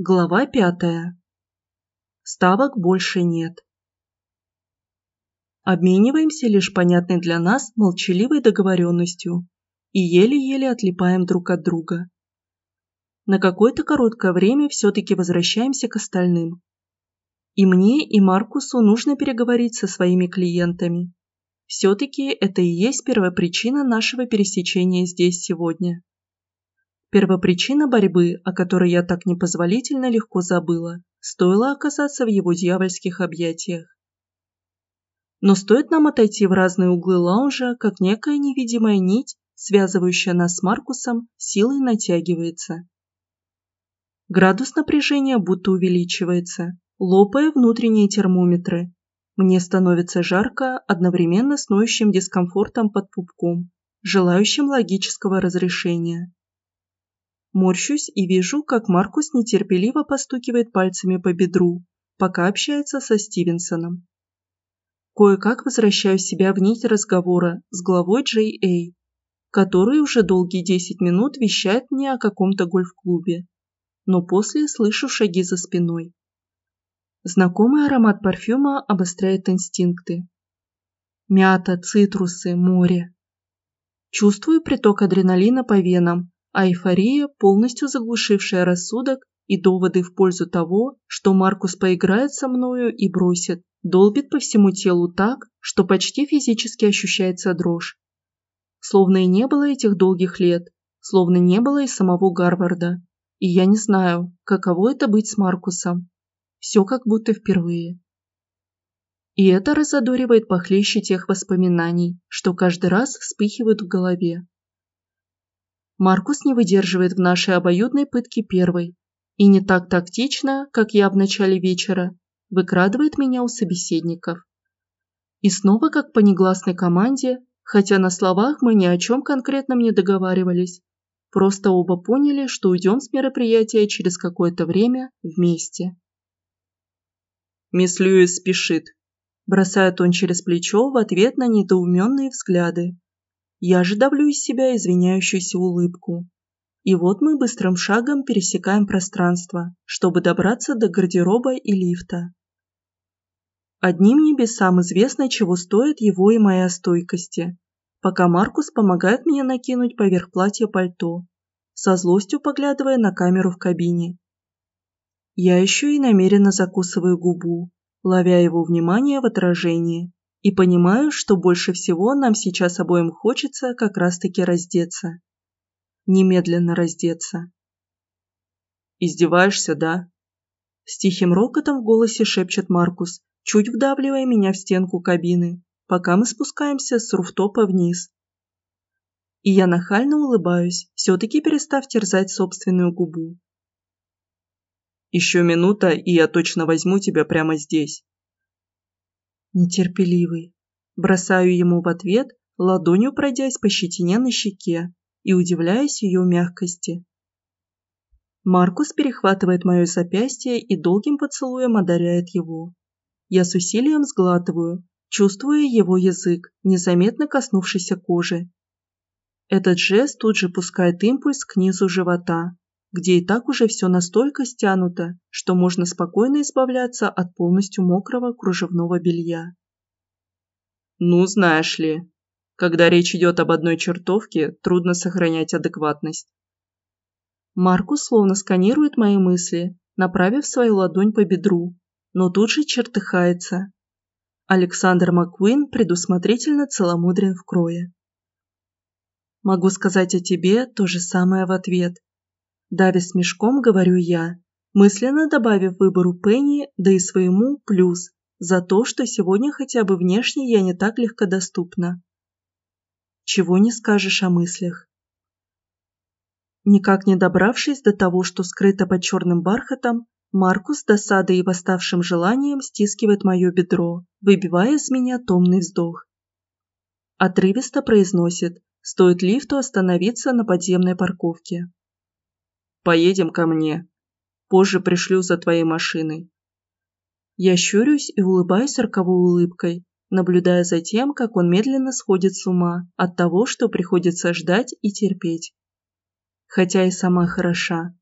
Глава пятая. Ставок больше нет. Обмениваемся лишь понятной для нас молчаливой договоренностью и еле-еле отлипаем друг от друга. На какое-то короткое время все-таки возвращаемся к остальным. И мне, и Маркусу нужно переговорить со своими клиентами. Все-таки это и есть первопричина нашего пересечения здесь сегодня. Первопричина борьбы, о которой я так непозволительно легко забыла, стоило оказаться в его дьявольских объятиях. Но стоит нам отойти в разные углы лаунжа, как некая невидимая нить, связывающая нас с Маркусом, силой натягивается. Градус напряжения будто увеличивается, лопая внутренние термометры. Мне становится жарко, одновременно с ноющим дискомфортом под пупком, желающим логического разрешения. Морщусь и вижу, как Маркус нетерпеливо постукивает пальцами по бедру, пока общается со Стивенсоном. Кое-как возвращаю себя в нить разговора с главой Джей Эй, который уже долгие 10 минут вещает мне о каком-то гольф-клубе, но после слышу шаги за спиной. Знакомый аромат парфюма обостряет инстинкты. Мята, цитрусы, море. Чувствую приток адреналина по венам, а эйфория, полностью заглушившая рассудок, и доводы в пользу того, что Маркус поиграет со мною и бросит, долбит по всему телу так, что почти физически ощущается дрожь. Словно и не было этих долгих лет, словно не было и самого Гарварда. И я не знаю, каково это быть с Маркусом. Все как будто впервые. И это разодоривает похлеще тех воспоминаний, что каждый раз вспыхивают в голове. Маркус не выдерживает в нашей обоюдной пытке первой и не так тактично, как я в начале вечера, выкрадывает меня у собеседников. И снова как по негласной команде, хотя на словах мы ни о чем конкретном не договаривались, просто оба поняли, что уйдем с мероприятия через какое-то время вместе. «Мисс Льюис спешит», – бросает он через плечо в ответ на недоуменные взгляды, я же давлю из себя извиняющуюся улыбку. И вот мы быстрым шагом пересекаем пространство, чтобы добраться до гардероба и лифта. Одним небесам известно, чего стоит его и моя стойкости, пока Маркус помогает мне накинуть поверх платья пальто, со злостью поглядывая на камеру в кабине. Я еще и намеренно закусываю губу, ловя его внимание в отражении, и понимаю, что больше всего нам сейчас обоим хочется как раз-таки раздеться. Немедленно раздеться. «Издеваешься, да?» С тихим рокотом в голосе шепчет Маркус, чуть вдавливая меня в стенку кабины, пока мы спускаемся с руфтопа вниз. И я нахально улыбаюсь, все-таки перестав терзать собственную губу. «Еще минута, и я точно возьму тебя прямо здесь» нетерпеливый. Бросаю ему в ответ, ладонью пройдясь по щетине на щеке и удивляясь ее мягкости. Маркус перехватывает мое запястье и долгим поцелуем одаряет его. Я с усилием сглатываю, чувствуя его язык, незаметно коснувшийся кожи. Этот жест тут же пускает импульс к низу живота, где и так уже все настолько стянуто, что можно спокойно избавляться от полностью мокрого кружевного белья. Ну, знаешь ли, когда речь идет об одной чертовке, трудно сохранять адекватность. Маркус словно сканирует мои мысли, направив свою ладонь по бедру, но тут же чертыхается. Александр Маккуин предусмотрительно целомудрен в крое. Могу сказать о тебе то же самое в ответ – Давя смешком, говорю я, мысленно добавив выбору Пенни, да и своему плюс, за то, что сегодня хотя бы внешне я не так легкодоступна. Чего не скажешь о мыслях. Никак не добравшись до того, что скрыто под черным бархатом, Маркус досадой и восставшим желанием стискивает мое бедро, выбивая из меня томный вздох. Отрывисто произносит, стоит лифту остановиться на подземной парковке. Поедем ко мне. Позже пришлю за твоей машиной. Я щурюсь и улыбаюсь роковой улыбкой, наблюдая за тем, как он медленно сходит с ума от того, что приходится ждать и терпеть. Хотя и сама хороша.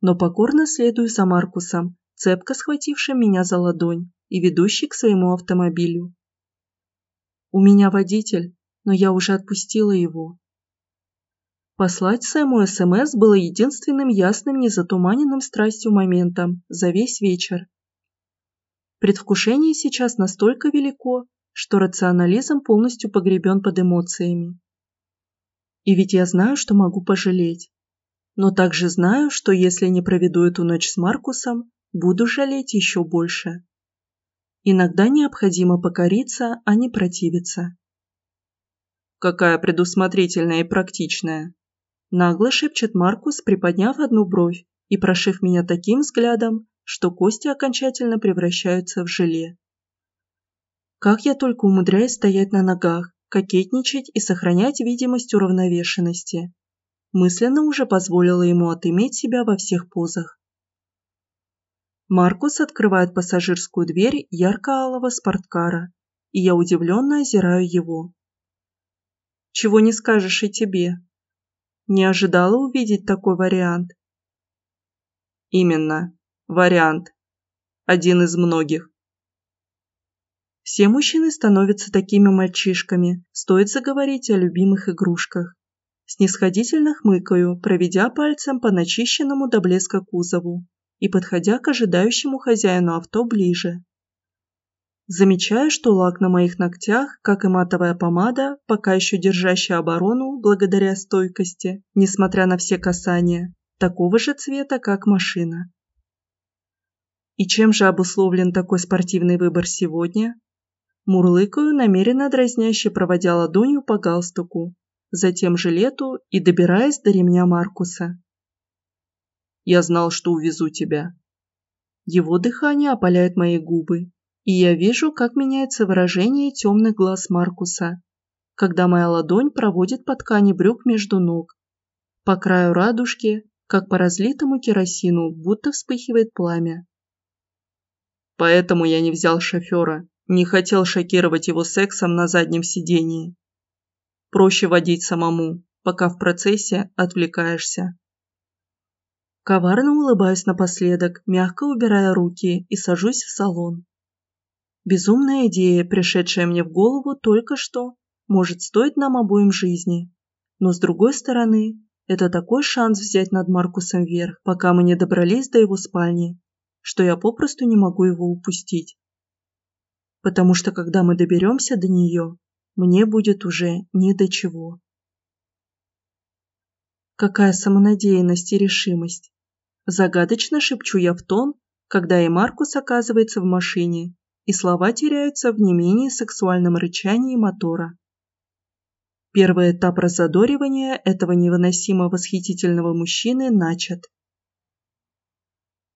но покорно следую за Маркусом, цепко схватившим меня за ладонь и ведущий к своему автомобилю. У меня водитель, но я уже отпустила его. Послать Сэму СМС было единственным ясным незатуманенным страстью моментом за весь вечер. Предвкушение сейчас настолько велико, что рационализм полностью погребен под эмоциями. И ведь я знаю, что могу пожалеть. Но также знаю, что если не проведу эту ночь с Маркусом, буду жалеть еще больше. Иногда необходимо покориться, а не противиться. «Какая предусмотрительная и практичная!» Нагло шепчет Маркус, приподняв одну бровь и прошив меня таким взглядом, что кости окончательно превращаются в желе. Как я только умудряюсь стоять на ногах, кокетничать и сохранять видимость уравновешенности. Мысленно уже позволила ему отыметь себя во всех позах. Маркус открывает пассажирскую дверь ярко-алого спорткара, и я удивленно озираю его. «Чего не скажешь и тебе?» Не ожидала увидеть такой вариант. Именно, вариант. Один из многих. Все мужчины становятся такими мальчишками, стоит заговорить о любимых игрушках. Снисходительно хмыкаю, проведя пальцем по начищенному до блеска кузову и подходя к ожидающему хозяину авто ближе. Замечаю, что лак на моих ногтях, как и матовая помада, пока еще держащая оборону благодаря стойкости, несмотря на все касания, такого же цвета, как машина. И чем же обусловлен такой спортивный выбор сегодня? Мурлыкаю, намеренно дразняще проводя ладонью по галстуку, затем жилету и добираясь до ремня Маркуса. «Я знал, что увезу тебя». Его дыхание опаляет мои губы, и я вижу, как меняется выражение темных глаз Маркуса, когда моя ладонь проводит по ткани брюк между ног. По краю радужки, как по разлитому керосину, будто вспыхивает пламя. Поэтому я не взял шофера, не хотел шокировать его сексом на заднем сидении. Проще водить самому, пока в процессе отвлекаешься. Коварно улыбаюсь напоследок, мягко убирая руки и сажусь в салон. Безумная идея, пришедшая мне в голову только что, может стоить нам обоим жизни. Но с другой стороны, это такой шанс взять над Маркусом верх, пока мы не добрались до его спальни, что я попросту не могу его упустить потому что когда мы доберемся до нее, мне будет уже ни до чего. Какая самонадеянность и решимость. Загадочно шепчу я в тон, когда и Маркус оказывается в машине, и слова теряются в не менее сексуальном рычании мотора. Первый этап разодоривания этого невыносимо восхитительного мужчины начат.